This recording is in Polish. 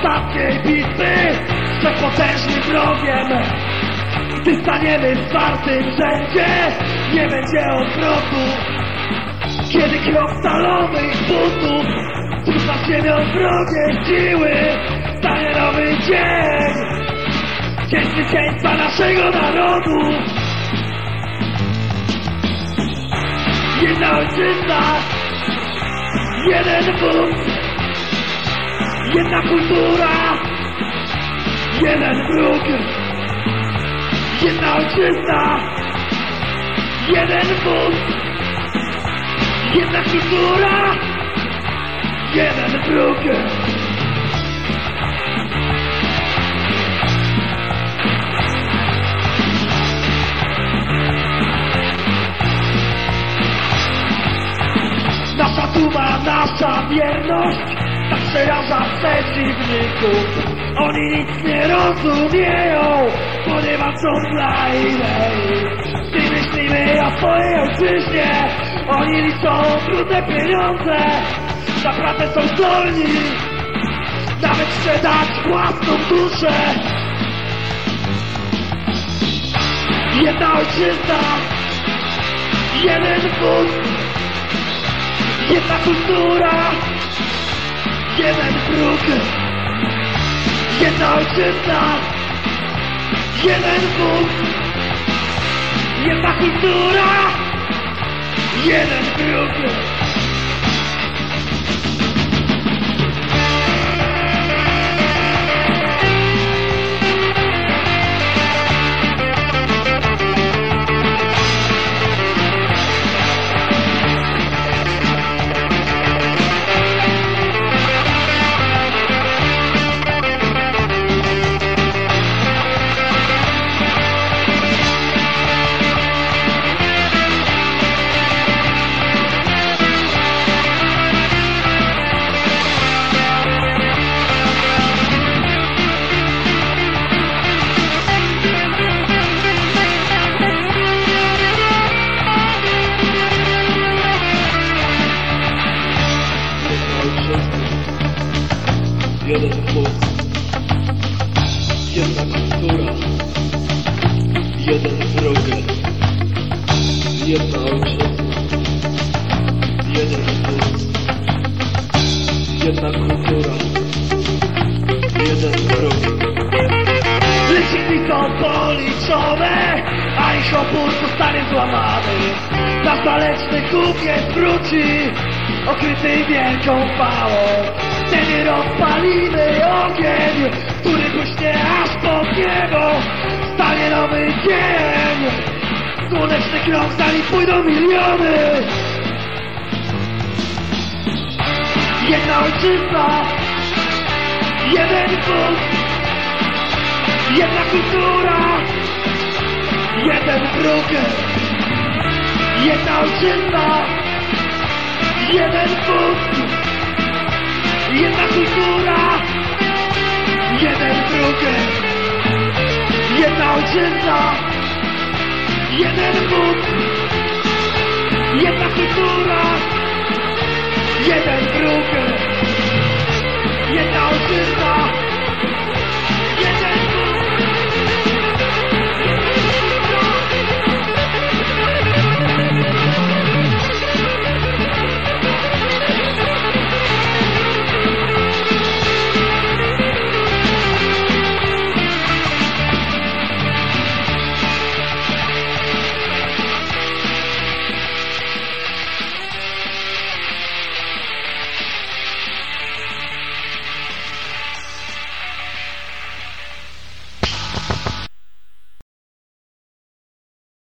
ostatniej bitwy z przepotężnym wrogiem. Gdy staniemy w czwartym rzędzie, nie będzie odwrotu. Kiedy krok stalowych butów Trudna ziemią wrogie siły Stanie nowy dzień Dzień zwycięstwa naszego narodu Jedna ojczyzna Jeden wód Jedna kultura Jeden wróg Jedna ojczyzna Jeden wód Jedna kultura Jeden wróg Nasza duma, nasza wierność przeraża przeciwników. Oni nic nie rozumieją Ponieważ są dla idei Gdy myślimy o swojej ojczyźnie Oni liczą brudne pieniądze. Naprawdę są zdolni. Nawet sprzedać własną duszę. Jedna ojczyzna Jeden wód Jedna kultura Jeden wróg Jedna ojczyzna Jeden wód Jedna kultura Jeden wróg Jeden wód, jedna kultura, jeden wróg, jedna ojczyzna, jeden wód, jedna kultura, jeden wróg. Leczniki są policzone, a ich opór zostanie złamany. Nasz waleczny kupiec wróci, okryty wielką chwałą. Wtedy rozpalimy ogień, który buśnie aż po niebo. Stanie nowy dzień, słoneczny krok, za nim pójdą miliony. Jedna ojczyzna, jeden wód, Jedna kultura Jeden wróg Jedna ojczyzna Jeden wód Jedna kultura Jeden wróg Jedna ojczyzna Jeden wód Jedna kultura Jeden wróg